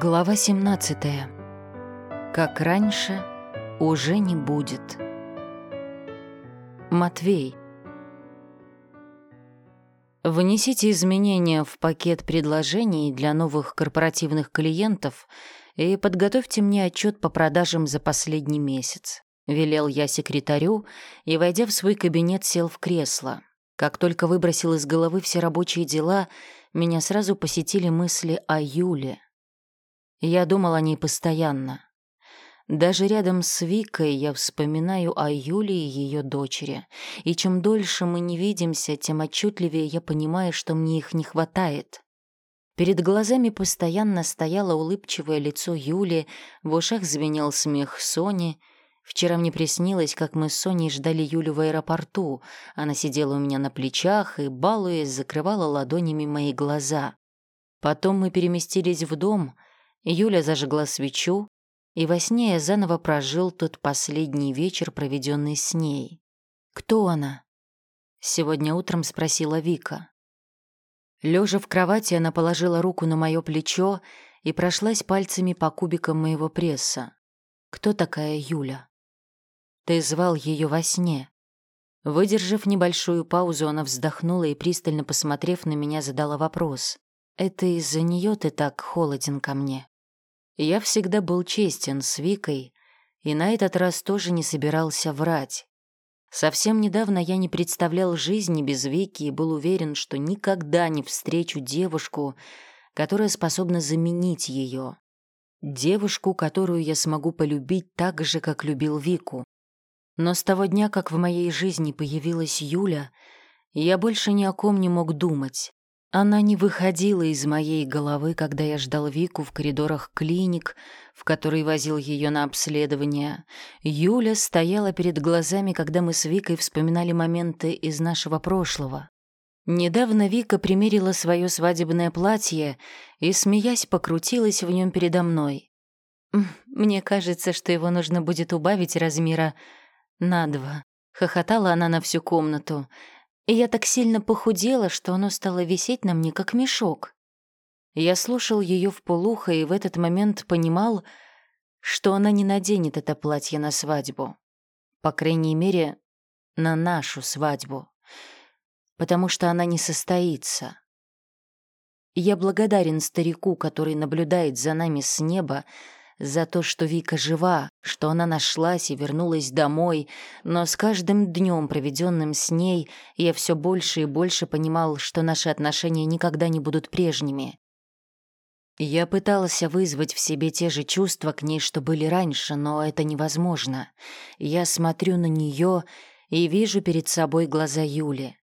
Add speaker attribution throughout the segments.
Speaker 1: Глава 17. Как раньше уже не будет. Матвей. Внесите изменения в пакет предложений для новых корпоративных клиентов и подготовьте мне отчет по продажам за последний месяц. Велел я секретарю и, войдя в свой кабинет, сел в кресло. Как только выбросил из головы все рабочие дела, меня сразу посетили мысли о Юле — я думал о ней постоянно. Даже рядом с Викой я вспоминаю о Юле и ее дочери. И чем дольше мы не видимся, тем отчетливее я понимаю, что мне их не хватает. Перед глазами постоянно стояло улыбчивое лицо Юли, в ушах звенел смех Сони. Вчера мне приснилось, как мы с Соней ждали Юлю в аэропорту. Она сидела у меня на плечах и, балуясь, закрывала ладонями мои глаза. Потом мы переместились в дом — Юля зажгла свечу, и во сне я заново прожил тот последний вечер, проведенный с ней. «Кто она?» — сегодня утром спросила Вика. Лежа в кровати, она положила руку на мое плечо и прошлась пальцами по кубикам моего пресса. «Кто такая Юля?» «Ты звал ее во сне». Выдержав небольшую паузу, она вздохнула и, пристально посмотрев на меня, задала вопрос. «Это из-за нее ты так холоден ко мне?» Я всегда был честен с Викой, и на этот раз тоже не собирался врать. Совсем недавно я не представлял жизни без Вики и был уверен, что никогда не встречу девушку, которая способна заменить ее. Девушку, которую я смогу полюбить так же, как любил Вику. Но с того дня, как в моей жизни появилась Юля, я больше ни о ком не мог думать. Она не выходила из моей головы, когда я ждал Вику в коридорах клиник, в который возил ее на обследование. Юля стояла перед глазами, когда мы с Викой вспоминали моменты из нашего прошлого. Недавно Вика примерила свое свадебное платье и, смеясь, покрутилась в нем передо мной. «Мне кажется, что его нужно будет убавить размера на два», — хохотала она на всю комнату и я так сильно похудела, что оно стало висеть на мне, как мешок. Я слушал ее в полухо и в этот момент понимал, что она не наденет это платье на свадьбу. По крайней мере, на нашу свадьбу. Потому что она не состоится. Я благодарен старику, который наблюдает за нами с неба, за то, что Вика жива, что она нашлась и вернулась домой, но с каждым днем, проведенным с ней, я все больше и больше понимал, что наши отношения никогда не будут прежними. Я пытался вызвать в себе те же чувства к ней, что были раньше, но это невозможно. Я смотрю на нее и вижу перед собой глаза Юли.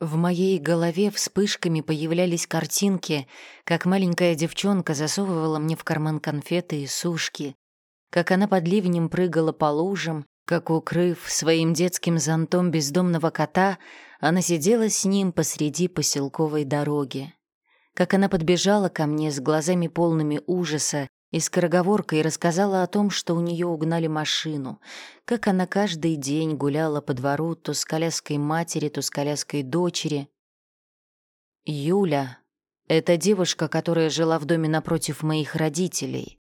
Speaker 1: В моей голове вспышками появлялись картинки, как маленькая девчонка засовывала мне в карман конфеты и сушки, как она под ливнем прыгала по лужам, как, укрыв своим детским зонтом бездомного кота, она сидела с ним посреди поселковой дороги, как она подбежала ко мне с глазами полными ужаса и скороговоркой рассказала о том, что у нее угнали машину, как она каждый день гуляла по двору то с коляской матери, то с коляской дочери. «Юля — это девушка, которая жила в доме напротив моих родителей»,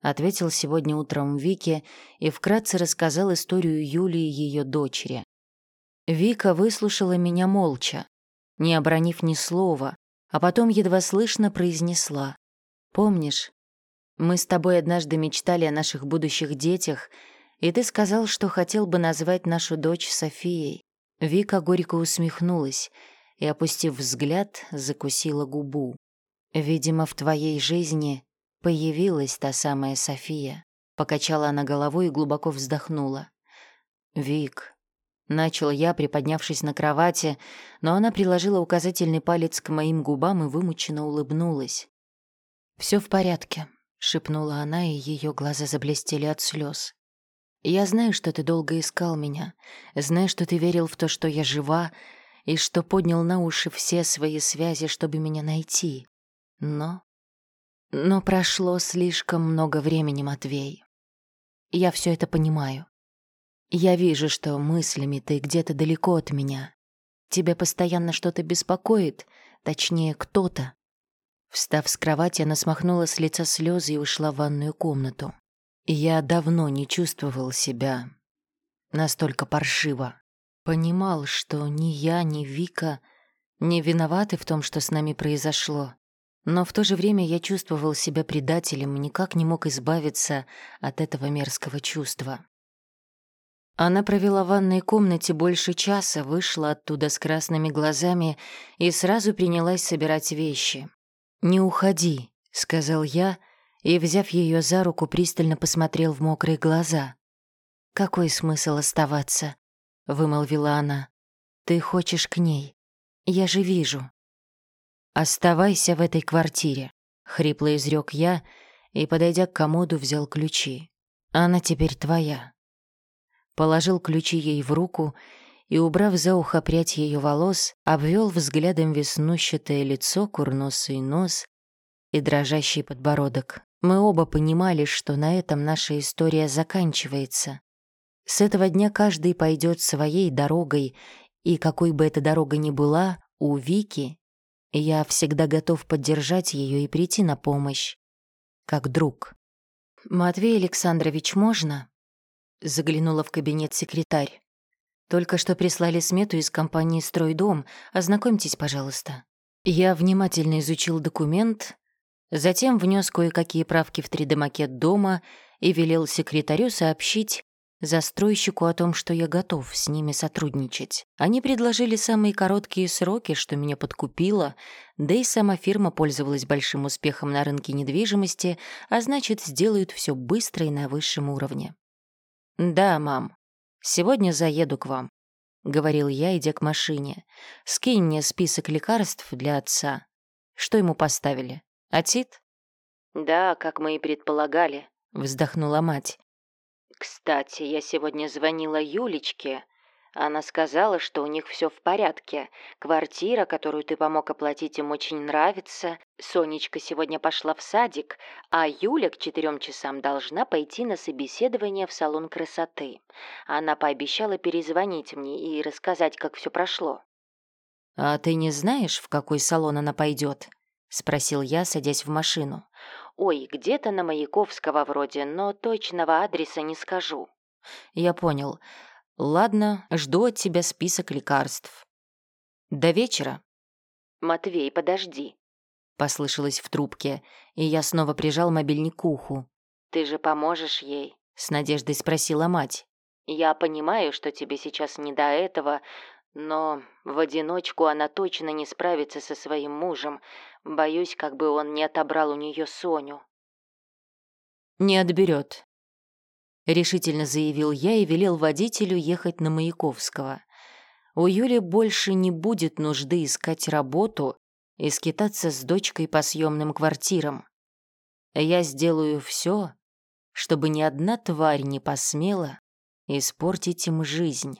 Speaker 1: ответил сегодня утром Вике и вкратце рассказал историю Юли и ее дочери. Вика выслушала меня молча, не обронив ни слова, а потом едва слышно произнесла. «Помнишь, мы с тобой однажды мечтали о наших будущих детях, и ты сказал, что хотел бы назвать нашу дочь Софией. Вика горько усмехнулась и, опустив взгляд, закусила губу. Видимо, в твоей жизни появилась та самая София. Покачала она головой и глубоко вздохнула. «Вик», — начал я, приподнявшись на кровати, но она приложила указательный палец к моим губам и вымученно улыбнулась. Все в порядке», шепнула она, и ее глаза заблестели от слез. Я знаю, что ты долго искал меня, знаю, что ты верил в то, что я жива, и что поднял на уши все свои связи, чтобы меня найти. Но... Но прошло слишком много времени, Матвей. Я все это понимаю. Я вижу, что мыслями ты где-то далеко от меня. Тебя постоянно что-то беспокоит, точнее, кто-то. Встав с кровати, она смахнула с лица слезы и ушла в ванную комнату. Я давно не чувствовал себя настолько паршиво. Понимал, что ни я, ни Вика не виноваты в том, что с нами произошло. Но в то же время я чувствовал себя предателем и никак не мог избавиться от этого мерзкого чувства. Она провела в ванной комнате больше часа, вышла оттуда с красными глазами и сразу принялась собирать вещи. «Не уходи», — сказал я, и, взяв ее за руку, пристально посмотрел в мокрые глаза. «Какой смысл оставаться?» — вымолвила она. «Ты хочешь к ней. Я же вижу». «Оставайся в этой квартире», — хрипло изрек я и, подойдя к комоду, взял ключи. «Она теперь твоя» положил ключи ей в руку и, убрав за ухо прядь ее волос, обвел взглядом веснущатое лицо, курносый нос и дрожащий подбородок. Мы оба понимали, что на этом наша история заканчивается. С этого дня каждый пойдет своей дорогой, и какой бы эта дорога ни была, у Вики я всегда готов поддержать ее и прийти на помощь, как друг. «Матвей Александрович, можно?» Заглянула в кабинет секретарь. «Только что прислали смету из компании «Стройдом». Ознакомьтесь, пожалуйста». Я внимательно изучил документ, затем внес кое-какие правки в 3D-макет дома и велел секретарю сообщить застройщику о том, что я готов с ними сотрудничать. Они предложили самые короткие сроки, что меня подкупило, да и сама фирма пользовалась большим успехом на рынке недвижимости, а значит, сделают все быстро и на высшем уровне. «Да, мам. Сегодня заеду к вам», — говорил я, идя к машине. «Скинь мне список лекарств для отца. Что ему поставили? Атит?» «Да, как мы и предполагали», — вздохнула мать. «Кстати, я сегодня звонила Юлечке. Она сказала, что у них все в порядке. Квартира, которую ты помог оплатить, им очень нравится. Сонечка сегодня пошла в садик, а Юля к четырем часам должна пойти на собеседование в салон красоты. Она пообещала перезвонить мне и рассказать, как все прошло. «А ты не знаешь, в какой салон она пойдет? спросил я, садясь в машину. «Ой, где-то на Маяковского вроде, но точного адреса не скажу». «Я понял. Ладно, жду от тебя список лекарств. До вечера. Матвей, подожди. Послышалось в трубке, и я снова прижал мобильник к уху. Ты же поможешь ей? С надеждой спросила мать. Я понимаю, что тебе сейчас не до этого, но в одиночку она точно не справится со своим мужем. Боюсь, как бы он не отобрал у нее Соню. Не отберет, — решительно заявил я и велел водителю ехать на Маяковского. У Юли больше не будет нужды искать работу и скитаться с дочкой по съемным квартирам. Я сделаю все, чтобы ни одна тварь не посмела испортить им жизнь.